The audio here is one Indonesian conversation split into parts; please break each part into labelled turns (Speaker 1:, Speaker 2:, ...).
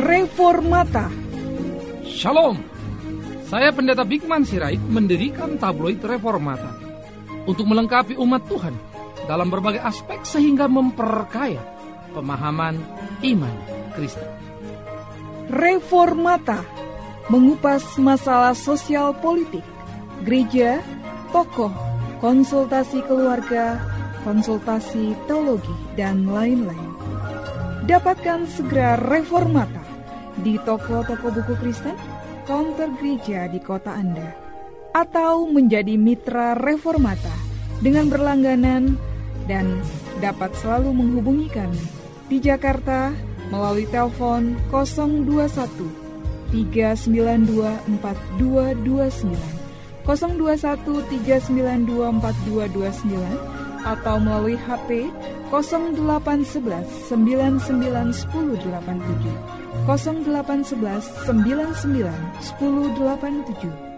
Speaker 1: Reformata
Speaker 2: Shalom, saya Pendeta Bigman Sirait mendirikan tabloid Reformata untuk melengkapi umat Tuhan dalam berbagai aspek sehingga memperkaya pemahaman iman Kristen.
Speaker 1: Reformata mengupas masalah sosial politik, gereja, tokoh, konsultasi keluarga, konsultasi teologi, dan lain-lain. Dapatkan segera Reformata di toko-toko buku Kristen, counter gereja di kota Anda, atau menjadi mitra Reformata dengan berlangganan dan dapat selalu menghubungi kami di Jakarta melalui telepon 021 392 4229 021 392 4229 atau melalui HP 0811 991087 0811 991087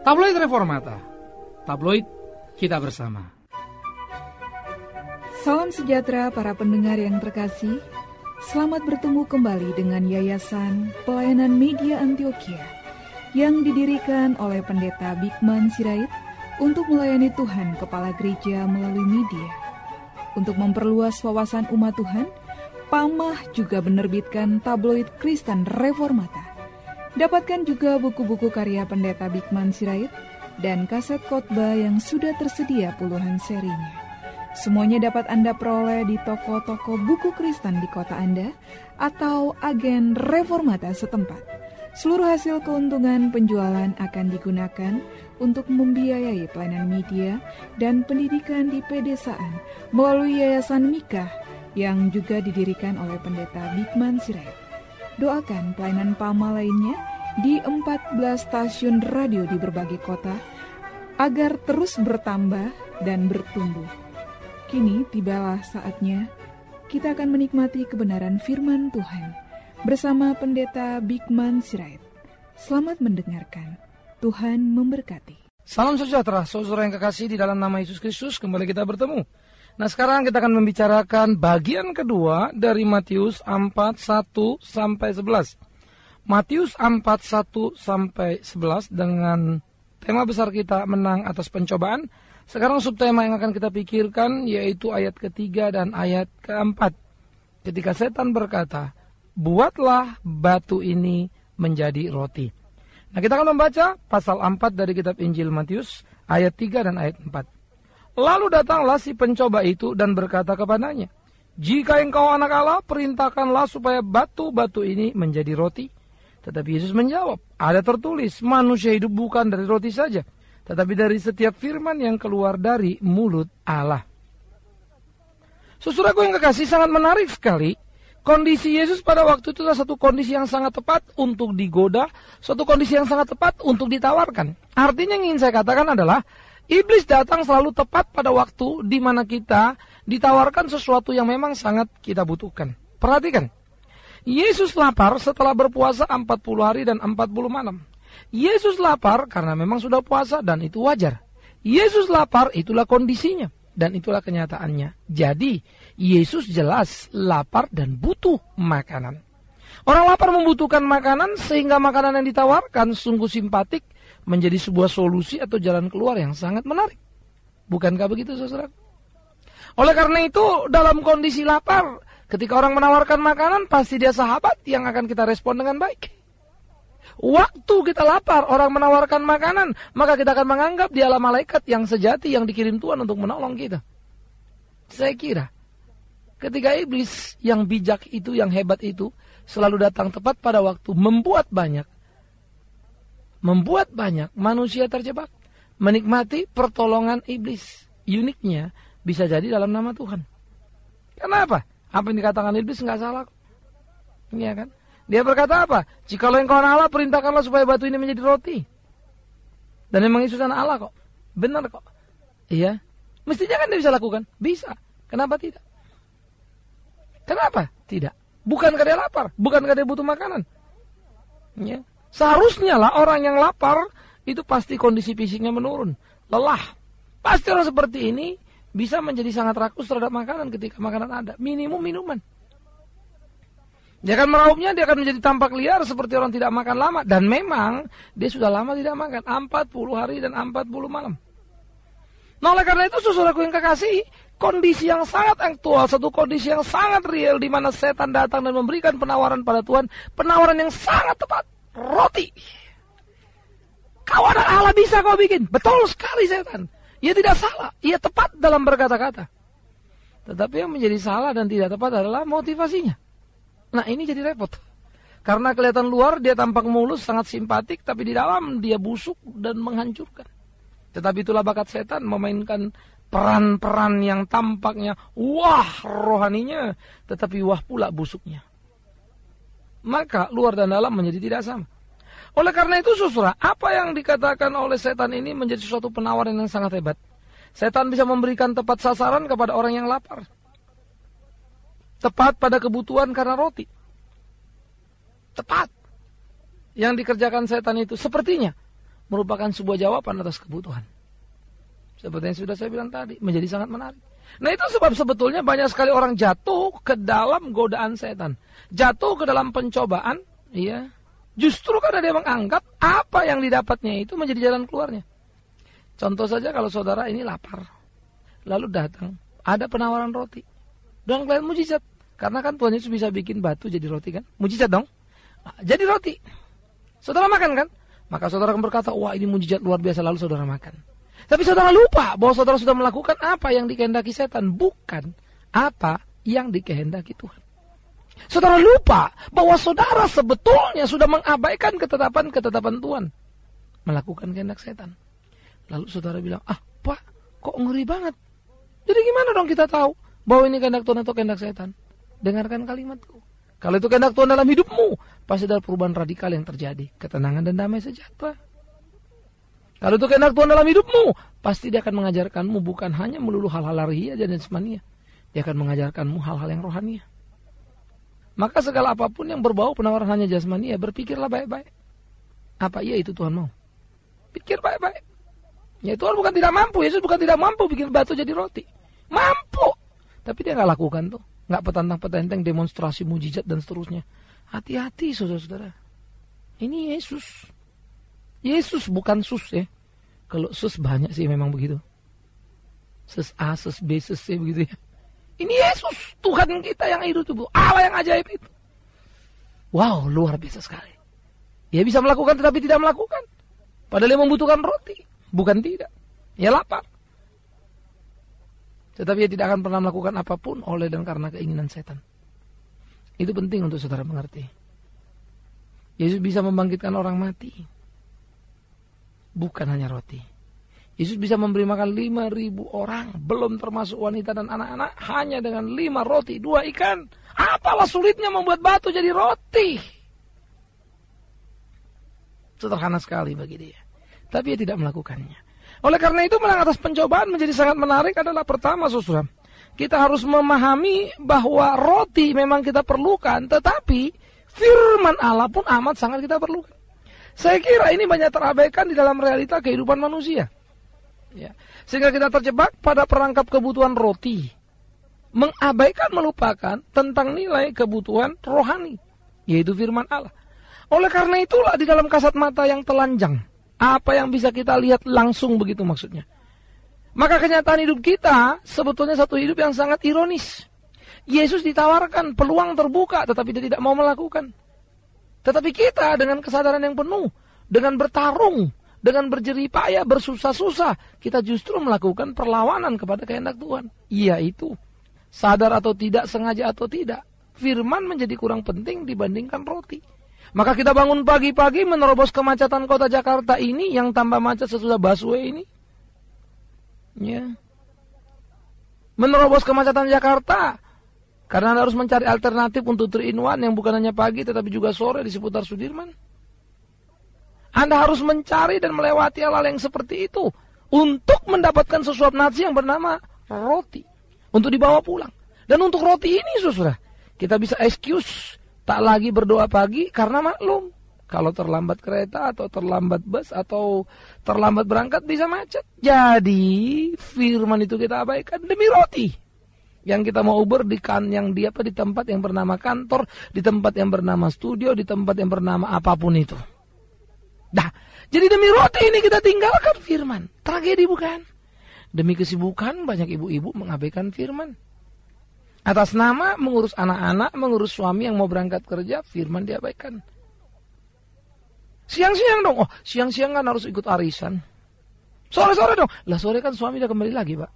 Speaker 2: Tabloid Reformata, tabloid kita bersama.
Speaker 1: Salam sejahtera para pendengar yang terkasih. Selamat bertemu kembali dengan Yayasan Pelayanan Media Antioquia yang didirikan oleh Pendeta Bigman Sirait untuk melayani Tuhan Kepala Gereja melalui media. Untuk memperluas wawasan umat Tuhan, Pamah juga menerbitkan tabloid Kristen Reformata. Dapatkan juga buku-buku karya Pendeta Bigman Sirait dan kaset khotbah yang sudah tersedia puluhan serinya. Semuanya dapat Anda peroleh di toko-toko buku Kristen di kota Anda atau agen reformata setempat. Seluruh hasil keuntungan penjualan akan digunakan untuk membiayai pelayanan media dan pendidikan di pedesaan melalui Yayasan Mikah yang juga didirikan oleh Pendeta Bigman Sirait. Doakan pelayanan PAMA lainnya di 14 stasiun radio di berbagai kota agar terus bertambah dan bertumbuh. Kini tibalah saatnya kita akan menikmati kebenaran firman Tuhan bersama Pendeta Bigman Sirait. Selamat mendengarkan. Tuhan memberkati.
Speaker 2: Salam sejahtera, saudara yang kekasih di dalam nama Yesus Kristus, kembali kita bertemu. Nah sekarang kita akan membicarakan bagian kedua dari Matius 4, 1 sampai 11. Matius 4, 1 sampai 11 dengan tema besar kita menang atas pencobaan sekarang subtema yang akan kita pikirkan yaitu ayat ketiga dan ayat keempat. Ketika setan berkata, buatlah batu ini menjadi roti. Nah kita akan membaca pasal 4 dari kitab Injil Matius ayat 3 dan ayat 4. Lalu datanglah si pencoba itu dan berkata kepadanya, Jika engkau anak Allah, perintahkanlah supaya batu-batu ini menjadi roti. Tetapi Yesus menjawab, ada tertulis, manusia hidup bukan dari roti saja, tetapi dari setiap firman yang keluar dari mulut Allah. Saudaraku yang kekasih sangat menarik sekali. Kondisi Yesus pada waktu itu adalah satu kondisi yang sangat tepat untuk digoda, suatu kondisi yang sangat tepat untuk ditawarkan. Artinya yang ingin saya katakan adalah iblis datang selalu tepat pada waktu di mana kita ditawarkan sesuatu yang memang sangat kita butuhkan. Perhatikan. Yesus lapar setelah berpuasa 40 hari dan 40 malam. Yesus lapar karena memang sudah puasa dan itu wajar. Yesus lapar itulah kondisinya dan itulah kenyataannya. Jadi, Yesus jelas lapar dan butuh makanan. Orang lapar membutuhkan makanan sehingga makanan yang ditawarkan sungguh simpatik menjadi sebuah solusi atau jalan keluar yang sangat menarik. Bukankah begitu, saudara? Oleh karena itu, dalam kondisi lapar, ketika orang menawarkan makanan, pasti dia sahabat yang akan kita respon dengan baik. Waktu kita lapar, orang menawarkan makanan, maka kita akan menganggap dialah malaikat yang sejati yang dikirim Tuhan untuk menolong kita. Saya kira, ketika iblis yang bijak itu, yang hebat itu, selalu datang tepat pada waktu, membuat banyak, membuat banyak manusia terjebak, menikmati pertolongan iblis. Uniknya, bisa jadi dalam nama Tuhan. Kenapa? Apa yang dikatakan iblis nggak salah. Iya kan? Dia berkata apa? Jikalau engkau Allah, perintahkanlah supaya batu ini menjadi roti. Dan memang Yesus anak Allah kok. Benar kok. Iya. Mestinya kan dia bisa lakukan. Bisa. Kenapa tidak? Kenapa? Tidak. Bukankah dia lapar? Bukankah dia butuh makanan? Ya. Seharusnya lah orang yang lapar itu pasti kondisi fisiknya menurun. Lelah. Pasti orang seperti ini bisa menjadi sangat rakus terhadap makanan ketika makanan ada. Minimum minuman. Dia akan meraupnya, dia akan menjadi tampak liar seperti orang tidak makan lama. Dan memang dia sudah lama tidak makan. 40 hari dan 40 malam. Nah oleh karena itu saudaraku yang kekasih, kondisi yang sangat aktual, satu kondisi yang sangat real di mana setan datang dan memberikan penawaran pada Tuhan, penawaran yang sangat tepat, roti. Kawanan Allah bisa kau bikin, betul sekali setan. Ia tidak salah, ia tepat dalam berkata-kata. Tetapi yang menjadi salah dan tidak tepat adalah motivasinya. Nah ini jadi repot. Karena kelihatan luar dia tampak mulus, sangat simpatik, tapi di dalam dia busuk dan menghancurkan. Tetapi itulah bakat setan memainkan peran-peran yang tampaknya wah rohaninya, tetapi wah pula busuknya. Maka luar dan dalam menjadi tidak sama. Oleh karena itu susra, apa yang dikatakan oleh setan ini menjadi suatu penawaran yang sangat hebat. Setan bisa memberikan tepat sasaran kepada orang yang lapar tepat pada kebutuhan karena roti. Tepat. Yang dikerjakan setan itu sepertinya merupakan sebuah jawaban atas kebutuhan. Seperti yang sudah saya bilang tadi, menjadi sangat menarik. Nah itu sebab sebetulnya banyak sekali orang jatuh ke dalam godaan setan. Jatuh ke dalam pencobaan, iya. Justru karena dia menganggap apa yang didapatnya itu menjadi jalan keluarnya. Contoh saja kalau saudara ini lapar. Lalu datang, ada penawaran roti. Dan kalian mujizat. Karena kan Tuhan Yesus bisa bikin batu jadi roti kan? Mujizat dong. Nah, jadi roti. Saudara makan kan? Maka saudara akan berkata, wah ini mujizat luar biasa lalu saudara makan. Tapi saudara lupa bahwa saudara sudah melakukan apa yang dikehendaki setan. Bukan apa yang dikehendaki Tuhan. Saudara lupa bahwa saudara sebetulnya sudah mengabaikan ketetapan-ketetapan Tuhan. Melakukan kehendak setan. Lalu saudara bilang, ah pak kok ngeri banget. Jadi gimana dong kita tahu bahwa ini kehendak Tuhan atau kehendak setan? dengarkan kalimatku. Kalau itu kehendak Tuhan dalam hidupmu, pasti ada perubahan radikal yang terjadi. Ketenangan dan damai sejahtera. Kalau itu kehendak Tuhan dalam hidupmu, pasti dia akan mengajarkanmu bukan hanya melulu hal-hal lahiriah dan jasmania. Dia akan mengajarkanmu hal-hal yang rohania. Maka segala apa pun yang berbau penawaran hanya jasmania, berpikirlah baik-baik. Apa iya itu Tuhan mau? Pikir baik-baik. Ya Tuhan bukan tidak mampu, Yesus bukan tidak mampu bikin batu jadi roti. Mampu. Tapi dia nggak lakukan tuh nggak petantang-petenteng demonstrasi mujizat dan seterusnya. Hati-hati saudara-saudara. Ini Yesus. Yesus bukan sus ya. Kalau sus banyak sih memang begitu. Sus A, sus B, sus C begitu ya. Ini Yesus, Tuhan kita yang hidup itu, Allah yang ajaib itu. Wow, luar biasa sekali. Dia bisa melakukan tetapi tidak melakukan. Padahal dia membutuhkan roti, bukan tidak. Ya lapar. Tetapi ia tidak akan pernah melakukan apa pun oleh dan karena keinginan setan. Itu penting untuk saudara mengerti. Yesus bisa membangkitkan orang mati. Bukan hanya roti. Yesus bisa memberi makan lima ribu orang, belum termasuk wanita dan anak-anak, hanya dengan lima roti, dua ikan. Apalah sulitnya membuat batu jadi roti? Sederhana sekali bagi dia. Tapi dia tidak melakukannya. Oleh karena itu menang atas pencobaan menjadi sangat menarik adalah pertama saudara. Kita harus memahami bahwa roti memang kita perlukan, tetapi firman Allah pun amat sangat kita perlukan. Saya kira ini banyak terabaikan di dalam realita kehidupan manusia. Ya. Sehingga kita terjebak pada perangkap kebutuhan roti. Mengabaikan, melupakan tentang nilai kebutuhan rohani. Yaitu firman Allah. Oleh karena itulah di dalam kasat mata yang telanjang. Apa yang bisa kita lihat langsung begitu maksudnya. Maka kenyataan hidup kita sebetulnya satu hidup yang sangat ironis. Yesus ditawarkan peluang terbuka tetapi dia tidak mau melakukan. Tetapi kita dengan kesadaran yang penuh, dengan bertarung, dengan berjerih payah, bersusah-susah, kita justru melakukan perlawanan kepada kehendak Tuhan. Iya itu. Sadar atau tidak, sengaja atau tidak, firman menjadi kurang penting dibandingkan roti. Maka kita bangun pagi-pagi menerobos kemacetan kota Jakarta ini yang tambah macet sesudah busway ini. Ya. Menerobos kemacetan Jakarta karena Anda harus mencari alternatif untuk 3 in 1 yang bukan hanya pagi tetapi juga sore di seputar Sudirman. Anda harus mencari dan melewati hal-hal yang seperti itu untuk mendapatkan sesuap nasi yang bernama roti untuk dibawa pulang. Dan untuk roti ini, saudara, kita bisa excuse Tak lagi berdoa pagi karena maklum. Kalau terlambat kereta atau terlambat bus atau terlambat berangkat bisa macet. Jadi firman itu kita abaikan demi roti. Yang kita mau Uber di kan yang dia apa di tempat yang bernama kantor, di tempat yang bernama studio, di tempat yang bernama apa pun itu. Dah, jadi demi roti ini kita tinggalkan firman. Tragedi bukan? Demi kesibukan banyak ibu-ibu mengabaikan firman. Atas nama mengurus anak-anak, mengurus suami yang mau berangkat kerja, firman diabaikan. Siang-siang dong. Oh, siang-siang kan harus ikut arisan. Sore-sore dong. Lah sore kan suami udah kembali lagi, Pak.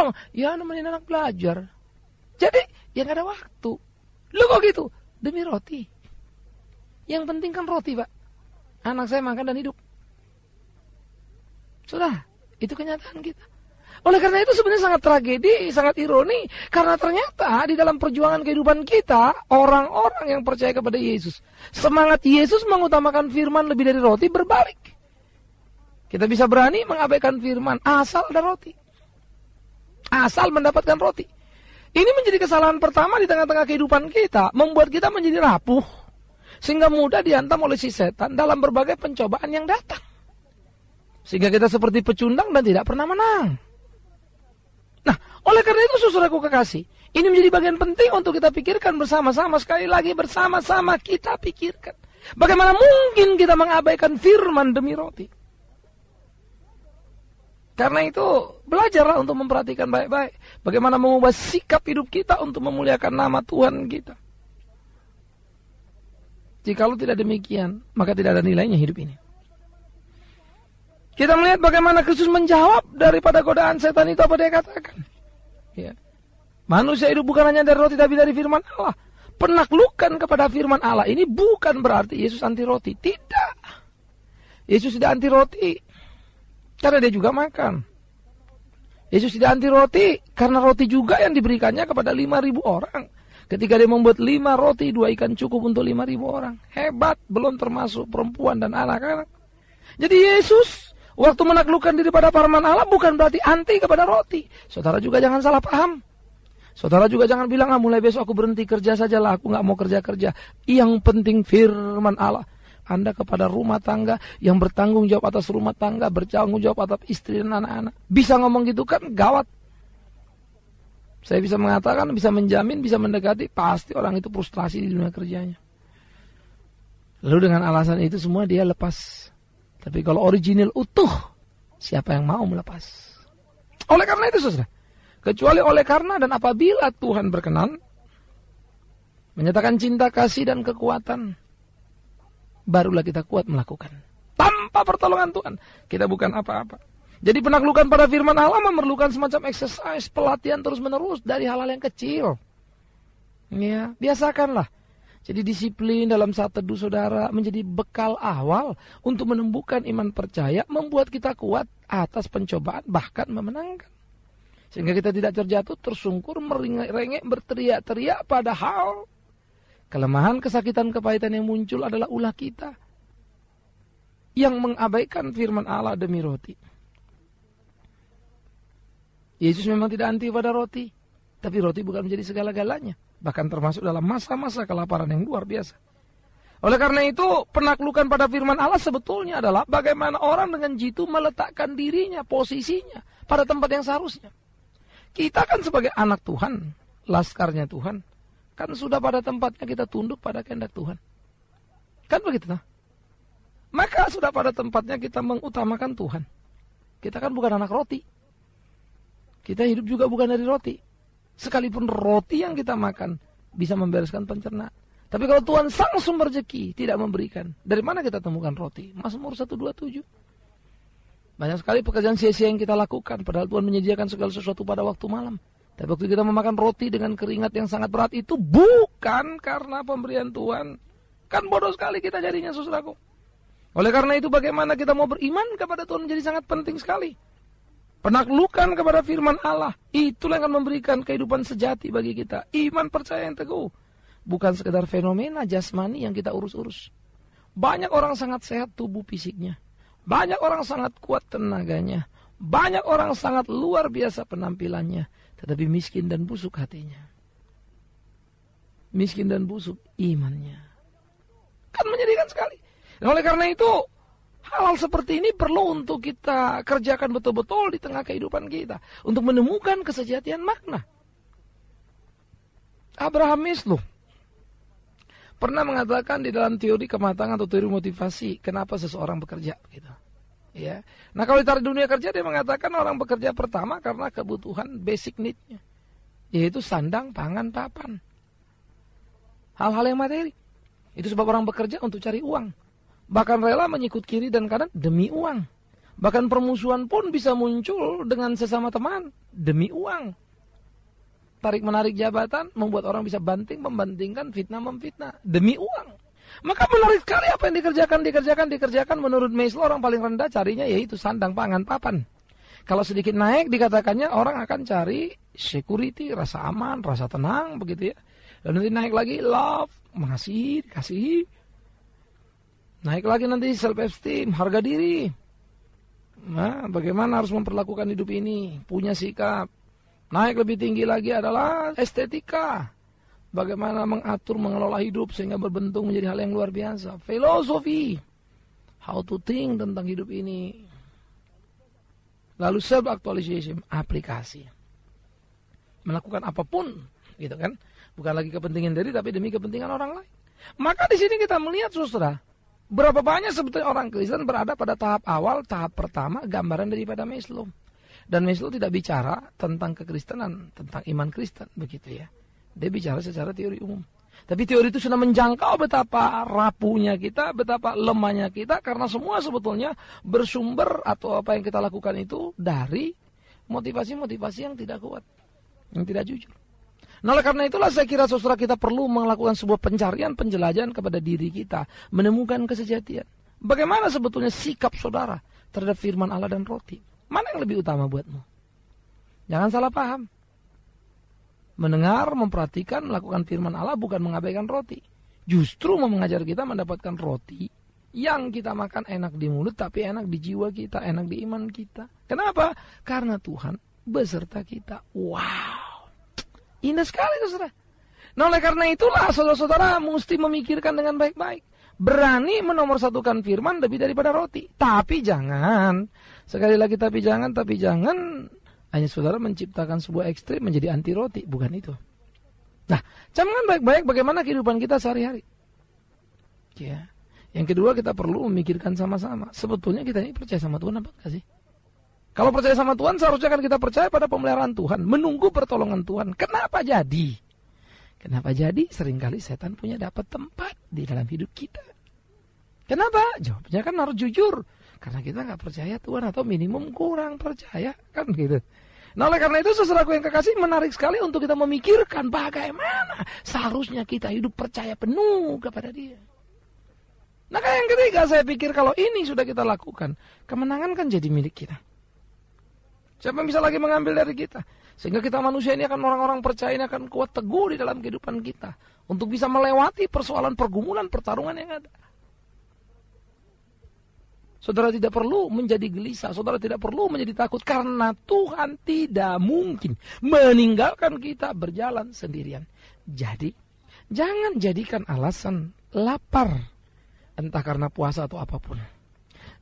Speaker 2: Dong. Ya nemenin anak belajar. Jadi, ya gak ada waktu. Lu kok gitu? Demi roti. Yang penting kan roti, Pak. Anak saya makan dan hidup. Sudah, itu kenyataan kita. Oleh karena itu sebenarnya sangat tragedi, sangat ironi. Karena ternyata di dalam perjuangan kehidupan kita, orang-orang yang percaya kepada Yesus. Semangat Yesus mengutamakan firman lebih dari roti berbalik. Kita bisa berani mengabaikan firman asal ada roti. Asal mendapatkan roti. Ini menjadi kesalahan pertama di tengah-tengah kehidupan kita. Membuat kita menjadi rapuh. Sehingga mudah dihantam oleh si setan dalam berbagai pencobaan yang datang. Sehingga kita seperti pecundang dan tidak pernah menang. Nah, oleh karena itu aku kekasih, ini menjadi bagian penting untuk kita pikirkan bersama-sama. Sekali lagi bersama-sama kita pikirkan. Bagaimana mungkin kita mengabaikan firman demi roti? Karena itu belajarlah untuk memperhatikan baik-baik. Bagaimana mengubah sikap hidup kita untuk memuliakan nama Tuhan kita. Jikalau tidak demikian, maka tidak ada nilainya hidup ini. Kita melihat bagaimana Kristus menjawab daripada godaan setan itu apa dia katakan. Ya. Manusia hidup bukan hanya dari roti tapi dari firman Allah. Penaklukan kepada firman Allah ini bukan berarti Yesus anti roti. Tidak. Yesus tidak anti roti. Karena dia juga makan. Yesus tidak anti roti karena roti juga yang diberikannya kepada 5.000 orang. Ketika dia membuat lima roti, dua ikan cukup untuk 5.000 orang. Hebat, belum termasuk perempuan dan anak-anak. Jadi Yesus Waktu menaklukkan diri pada firman Allah bukan berarti anti kepada roti. Saudara juga jangan salah paham. Saudara juga jangan bilang, ah mulai besok aku berhenti kerja saja lah, aku nggak mau kerja-kerja. Yang penting firman Allah. Anda kepada rumah tangga yang bertanggung jawab atas rumah tangga, bertanggung jawab atas istri dan anak-anak. Bisa ngomong gitu kan gawat. Saya bisa mengatakan, bisa menjamin, bisa mendekati, pasti orang itu frustrasi di dunia kerjanya. Lalu dengan alasan itu semua dia lepas tapi kalau original utuh, siapa yang mau melepas? Oleh karena itu saudara, kecuali oleh karena dan apabila Tuhan berkenan, menyatakan cinta kasih dan kekuatan, barulah kita kuat melakukan. Tanpa pertolongan Tuhan, kita bukan apa-apa. Jadi penaklukan pada firman Allah memerlukan semacam exercise, pelatihan terus-menerus dari hal-hal yang kecil. Ya, biasakanlah jadi disiplin dalam saat teduh saudara menjadi bekal awal untuk menumbuhkan iman percaya, membuat kita kuat atas pencobaan bahkan memenangkan. Sehingga kita tidak terjatuh, tersungkur, merengek, berteriak-teriak padahal kelemahan, kesakitan, kepahitan yang muncul adalah ulah kita yang mengabaikan firman Allah demi roti. Yesus memang tidak anti pada roti, tapi roti bukan menjadi segala-galanya bahkan termasuk dalam masa-masa kelaparan yang luar biasa. Oleh karena itu, penaklukan pada firman Allah sebetulnya adalah bagaimana orang dengan jitu meletakkan dirinya, posisinya pada tempat yang seharusnya. Kita kan sebagai anak Tuhan, laskarnya Tuhan, kan sudah pada tempatnya kita tunduk pada kehendak Tuhan. Kan begitu nah? Maka sudah pada tempatnya kita mengutamakan Tuhan. Kita kan bukan anak roti. Kita hidup juga bukan dari roti. Sekalipun roti yang kita makan bisa membereskan pencernaan. Tapi kalau Tuhan sang sumber rezeki tidak memberikan, dari mana kita temukan roti? Mazmur 127. Banyak sekali pekerjaan sia-sia yang kita lakukan, padahal Tuhan menyediakan segala sesuatu pada waktu malam. Tapi waktu kita memakan roti dengan keringat yang sangat berat itu bukan karena pemberian Tuhan. Kan bodoh sekali kita jadinya saudaraku. Oleh karena itu bagaimana kita mau beriman kepada Tuhan menjadi sangat penting sekali. Penaklukan kepada firman Allah. Itulah yang akan memberikan kehidupan sejati bagi kita. Iman percaya yang teguh. Bukan sekedar fenomena jasmani yang kita urus-urus. Banyak orang sangat sehat tubuh fisiknya. Banyak orang sangat kuat tenaganya. Banyak orang sangat luar biasa penampilannya. Tetapi miskin dan busuk hatinya. Miskin dan busuk imannya. Kan menyedihkan sekali. Dan oleh karena itu, hal-hal seperti ini perlu untuk kita kerjakan betul-betul di tengah kehidupan kita. Untuk menemukan kesejatian makna. Abraham Maslow pernah mengatakan di dalam teori kematangan atau teori motivasi kenapa seseorang bekerja gitu. Ya. Nah kalau ditarik dunia kerja dia mengatakan orang bekerja pertama karena kebutuhan basic neednya yaitu sandang, pangan, papan. Hal-hal yang materi. Itu sebab orang bekerja untuk cari uang. Bahkan rela menyikut kiri dan kanan demi uang. Bahkan permusuhan pun bisa muncul dengan sesama teman demi uang tarik menarik jabatan membuat orang bisa banting membandingkan fitnah memfitnah demi uang maka menarik sekali apa yang dikerjakan dikerjakan dikerjakan. Menurut Maslow orang paling rendah carinya yaitu sandang pangan papan. Kalau sedikit naik dikatakannya orang akan cari security rasa aman rasa tenang begitu ya. Dan nanti naik lagi love mengasihi kasih naik lagi nanti self esteem harga diri. Nah bagaimana harus memperlakukan hidup ini? Punya sikap. Naik lebih tinggi lagi adalah estetika. Bagaimana mengatur, mengelola hidup sehingga berbentuk menjadi hal yang luar biasa. Filosofi. How to think tentang hidup ini. Lalu self actualization, aplikasi. Melakukan apa pun, gitu kan? Bukan lagi kepentingan diri tapi demi kepentingan orang lain. Maka di sini kita melihat saudara, berapa banyak sebetulnya orang Kristen berada pada tahap awal, tahap pertama gambaran daripada Maslow. Dan Maslow tidak bicara tentang kekristenan, tentang iman Kristen, begitu ya. Dia bicara secara teori umum. Tapi teori itu sudah menjangkau betapa rapuhnya kita, betapa lemahnya kita, karena semua sebetulnya bersumber atau apa yang kita lakukan itu dari motivasi-motivasi yang tidak kuat, yang tidak jujur. Nah oleh karena itulah saya kira saudara kita perlu melakukan sebuah pencarian, penjelajahan kepada diri kita, menemukan kesejatian. Bagaimana sebetulnya sikap saudara terhadap firman Allah dan roti? Mana yang lebih utama buatmu? Jangan salah paham. Mendengar, memperhatikan, melakukan firman Allah bukan mengabaikan roti. Justru mau mengajar kita mendapatkan roti yang kita makan enak di mulut tapi enak di jiwa kita, enak di iman kita. Kenapa? Karena Tuhan beserta kita. Wow. Indah sekali saudara. Nah oleh karena itulah saudara-saudara mesti memikirkan dengan baik-baik. Berani menomorsatukan firman lebih daripada roti. Tapi jangan Sekali lagi tapi jangan, tapi jangan hanya saudara menciptakan sebuah ekstrim menjadi anti roti, bukan itu. Nah, camkan baik-baik bagaimana kehidupan kita sehari-hari. Ya. Yang kedua kita perlu memikirkan sama-sama. Sebetulnya kita ini percaya sama Tuhan apa enggak sih? Kalau percaya sama Tuhan seharusnya kan kita percaya pada pemeliharaan Tuhan, menunggu pertolongan Tuhan. Kenapa jadi? Kenapa jadi? Seringkali setan punya dapat tempat di dalam hidup kita. Kenapa? Jawabnya kan harus jujur. Karena kita nggak percaya Tuhan atau minimum kurang percaya kan gitu. Nah oleh karena itu sesuatu yang kekasih menarik sekali untuk kita memikirkan bagaimana seharusnya kita hidup percaya penuh kepada dia. Nah yang ketiga saya pikir kalau ini sudah kita lakukan, kemenangan kan jadi milik kita. Siapa yang bisa lagi mengambil dari kita? Sehingga kita manusia ini akan orang-orang percaya ini akan kuat teguh di dalam kehidupan kita. Untuk bisa melewati persoalan pergumulan pertarungan yang ada. Saudara tidak perlu menjadi gelisah, saudara tidak perlu menjadi takut karena Tuhan tidak mungkin meninggalkan kita berjalan sendirian. Jadi, jangan jadikan alasan lapar entah karena puasa atau apa pun.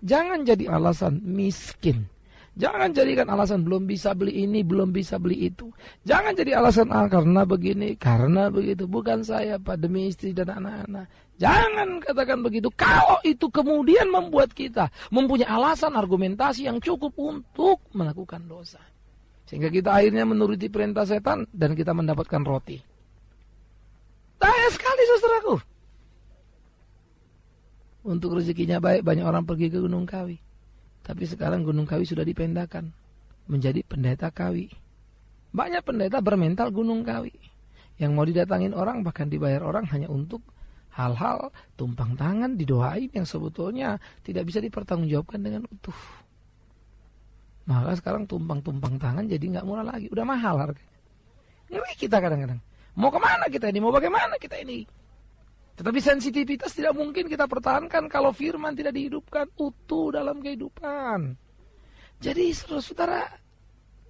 Speaker 2: Jangan jadi alasan miskin. Jangan jadikan alasan belum bisa beli ini, belum bisa beli itu. Jangan jadi alasan ah karena begini, karena begitu. Bukan saya, Pak, demi istri dan anak-anak. Jangan katakan begitu. Kalau itu kemudian membuat kita mempunyai alasan argumentasi yang cukup untuk melakukan dosa. Sehingga kita akhirnya menuruti perintah setan dan kita mendapatkan roti. Tanya sekali saudaraku. Untuk rezekinya baik banyak orang pergi ke Gunung Kawi. Tapi sekarang Gunung Kawi sudah dipendahkan menjadi pendeta Kawi. Banyak pendeta bermental Gunung Kawi. Yang mau didatangin orang bahkan dibayar orang hanya untuk hal-hal tumpang tangan didoain yang sebetulnya tidak bisa dipertanggungjawabkan dengan utuh. Maka sekarang tumpang-tumpang tangan jadi nggak murah lagi, udah mahal harganya. Ngeri kita kadang-kadang. Mau ke mana kita ini? Mau bagaimana kita ini? Tetapi sensitivitas tidak mungkin kita pertahankan kalau firman tidak dihidupkan utuh dalam kehidupan. Jadi saudara-saudara,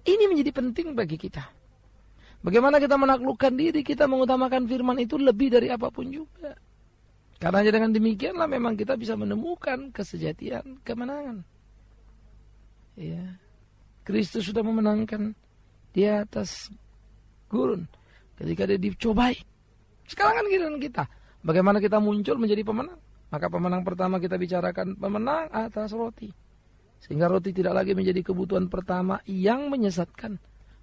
Speaker 2: ini menjadi penting bagi kita. Bagaimana kita menaklukkan diri, kita mengutamakan firman itu lebih dari apa pun juga. Karena dengan demikianlah memang kita bisa menemukan kesejatian kemenangan. Ya. Kristus sudah memenangkan di atas gurun ketika dia dicobai. Sekarang kan giliran kita. Bagaimana kita muncul menjadi pemenang? Maka pemenang pertama kita bicarakan pemenang atas roti. Sehingga roti tidak lagi menjadi kebutuhan pertama yang menyesatkan.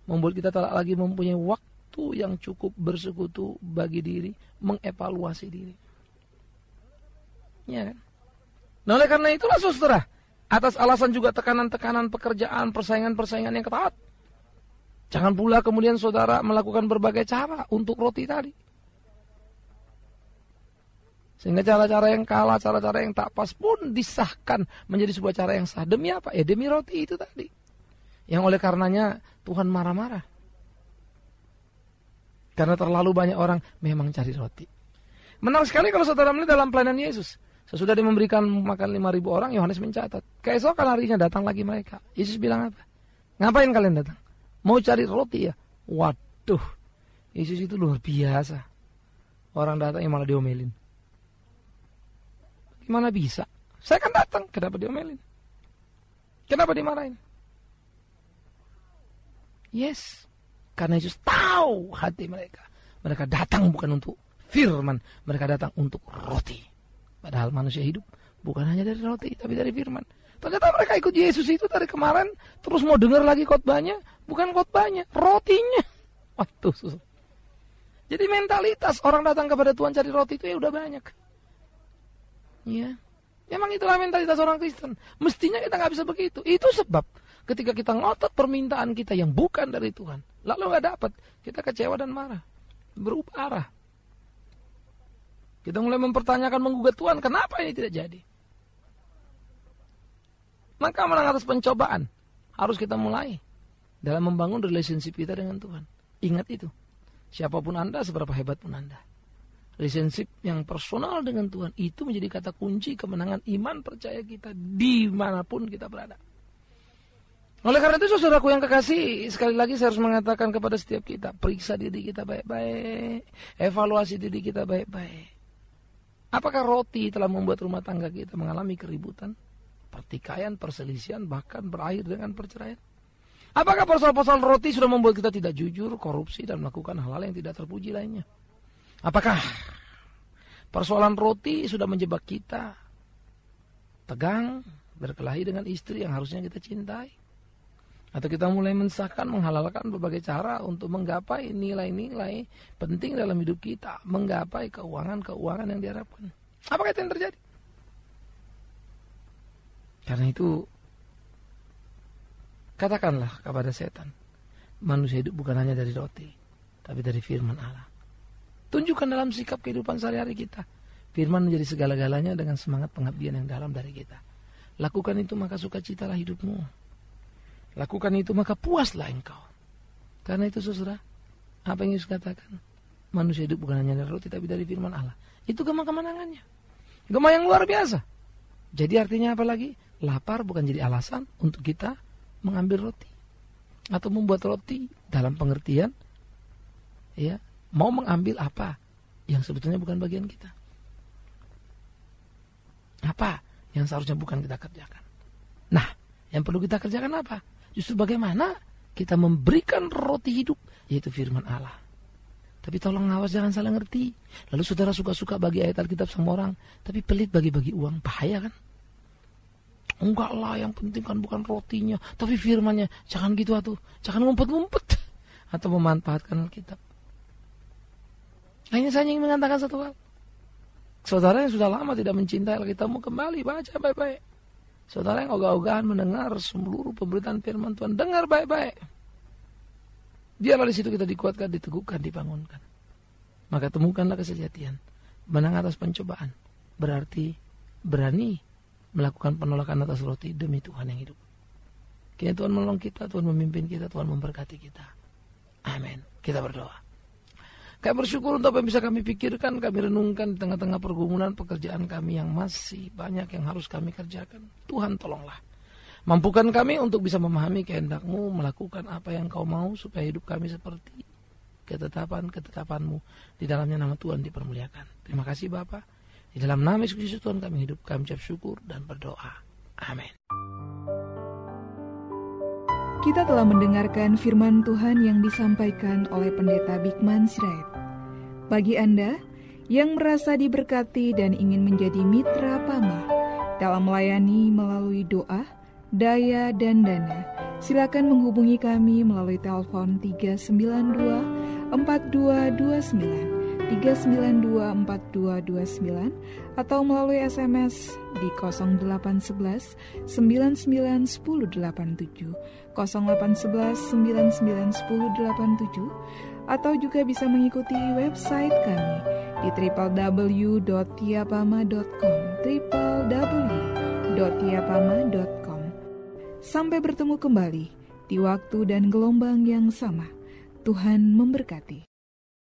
Speaker 2: Membuat kita tak lagi mempunyai waktu yang cukup bersekutu bagi diri, mengevaluasi diri. Ya? Nah oleh karena itulah saudara, atas alasan juga tekanan-tekanan pekerjaan, persaingan-persaingan yang ketat. Jangan pula kemudian saudara melakukan berbagai cara untuk roti tadi. Sehingga cara-cara yang kalah, cara-cara yang tak pas pun disahkan menjadi sebuah cara yang sah. Demi apa? Ya demi roti itu tadi. Yang oleh karenanya Tuhan marah-marah. Karena terlalu banyak orang memang cari roti. Menang sekali kalau saudara melihat dalam pelayanan Yesus. Sesudah dia memberikan makan 5000 orang, Yohanes mencatat. Keesokan harinya datang lagi mereka. Yesus bilang apa? Ngapain kalian datang? Mau cari roti ya? Waduh. Yesus itu luar biasa. Orang datang yang malah diomelin. Gimana bisa? Saya kan datang, kenapa diomelin? Kenapa dimarahin? Yes, karena Yesus tahu hati mereka. Mereka datang bukan untuk firman, mereka datang untuk roti. Padahal manusia hidup bukan hanya dari roti, tapi dari firman. Ternyata mereka ikut Yesus itu dari kemarin, terus mau dengar lagi khotbahnya, bukan khotbahnya, rotinya. Waduh, susah. Jadi mentalitas orang datang kepada Tuhan cari roti itu ya udah banyak. Ya. Memang itulah mentalitas orang Kristen. Mestinya kita nggak bisa begitu. Itu sebab ketika kita ngotot permintaan kita yang bukan dari Tuhan, lalu nggak dapat, kita kecewa dan marah, berubah arah. Kita mulai mempertanyakan menggugat Tuhan, kenapa ini tidak jadi? Maka menang atas pencobaan harus kita mulai dalam membangun relationship kita dengan Tuhan. Ingat itu. Siapa pun Anda, seberapa hebat pun Anda relationship yang personal dengan Tuhan itu menjadi kata kunci kemenangan iman percaya kita di mana pun kita berada. Oleh karena itu saudaraku yang kekasih, sekali lagi saya harus mengatakan kepada setiap kita, periksa diri kita baik-baik, evaluasi diri kita baik-baik. Apakah roti telah membuat rumah tangga kita mengalami keributan, pertikaian, perselisihan, bahkan berakhir dengan perceraian? Apakah pasal-pasal roti sudah membuat kita tidak jujur, korupsi, dan melakukan hal-hal yang tidak terpuji lainnya? Apakah persoalan roti sudah menjebak kita? Tegang, berkelahi dengan istri yang harusnya kita cintai? Atau kita mulai mensahkan, menghalalkan berbagai cara untuk menggapai nilai-nilai penting dalam hidup kita, menggapai keuangan-keuangan yang diharapkan. Apakah itu yang terjadi? Karena itu, katakanlah kepada setan, manusia hidup bukan hanya dari roti, tapi dari firman Allah. Tunjukkan dalam sikap kehidupan sehari-hari kita. Firman menjadi segala-galanya dengan semangat pengabdian yang dalam dari kita. Lakukan itu maka sukacitalah hidupmu. Lakukan itu maka puaslah engkau. Karena itu saudara, apa yang Yesus katakan? Manusia hidup bukan hanya dari roti tapi dari firman Allah. Itu gema kemenangannya. Gema yang luar biasa. Jadi artinya apa lagi? Lapar bukan jadi alasan untuk kita mengambil roti. Atau membuat roti dalam pengertian ya mau mengambil apa yang sebetulnya bukan bagian kita. Apa yang seharusnya bukan kita kerjakan. Nah, yang perlu kita kerjakan apa? Justru bagaimana kita memberikan roti hidup, yaitu firman Allah. Tapi tolong awas jangan salah ngerti. Lalu saudara suka-suka bagi ayat Alkitab sama orang, tapi pelit bagi-bagi uang, bahaya kan? Enggak lah, yang penting kan bukan rotinya, tapi firmannya. Jangan gitu atuh, jangan ngumpet-ngumpet atau memanfaatkan Alkitab. Hanya saya ingin mengatakan satu hal. Saudara yang sudah lama tidak mencintai Alkitabmu kembali baca baik-baik. Saudara yang ogah-ogahan mendengar seluruh pemberitaan firman Tuhan, dengar baik-baik. Biarlah di situ kita dikuatkan, diteguhkan, dibangunkan. Maka temukanlah kesejatian. Menang atas pencobaan. Berarti berani melakukan penolakan atas roti demi Tuhan yang hidup. Kini Tuhan menolong kita, Tuhan memimpin kita, Tuhan memberkati kita. Amin. Kita berdoa. Kami bersyukur untuk apa yang bisa kami pikirkan, kami renungkan di tengah-tengah pergumulan pekerjaan kami yang masih banyak yang harus kami kerjakan. Tuhan tolonglah. Mampukan kami untuk bisa memahami kehendakmu, melakukan apa yang kau mau supaya hidup kami seperti ketetapan-ketetapanmu. Di dalamnya nama Tuhan dipermuliakan. Terima kasih Bapak. Di dalam nama Yesus Kristus Tuhan kami hidup, kami ucap syukur dan berdoa. Amin.
Speaker 1: Kita telah mendengarkan firman Tuhan yang disampaikan oleh Pendeta Bikman Sirait. Bagi Anda yang merasa diberkati dan ingin menjadi mitra Pama dalam melayani melalui doa, daya, dan dana, silakan menghubungi kami melalui telepon 392 4229 3924229 atau melalui SMS di 0811 991087 0811 991087 atau juga bisa mengikuti website kami di www.tiapama.com www.tiapama.com Sampai bertemu kembali di waktu dan gelombang yang sama. Tuhan memberkati.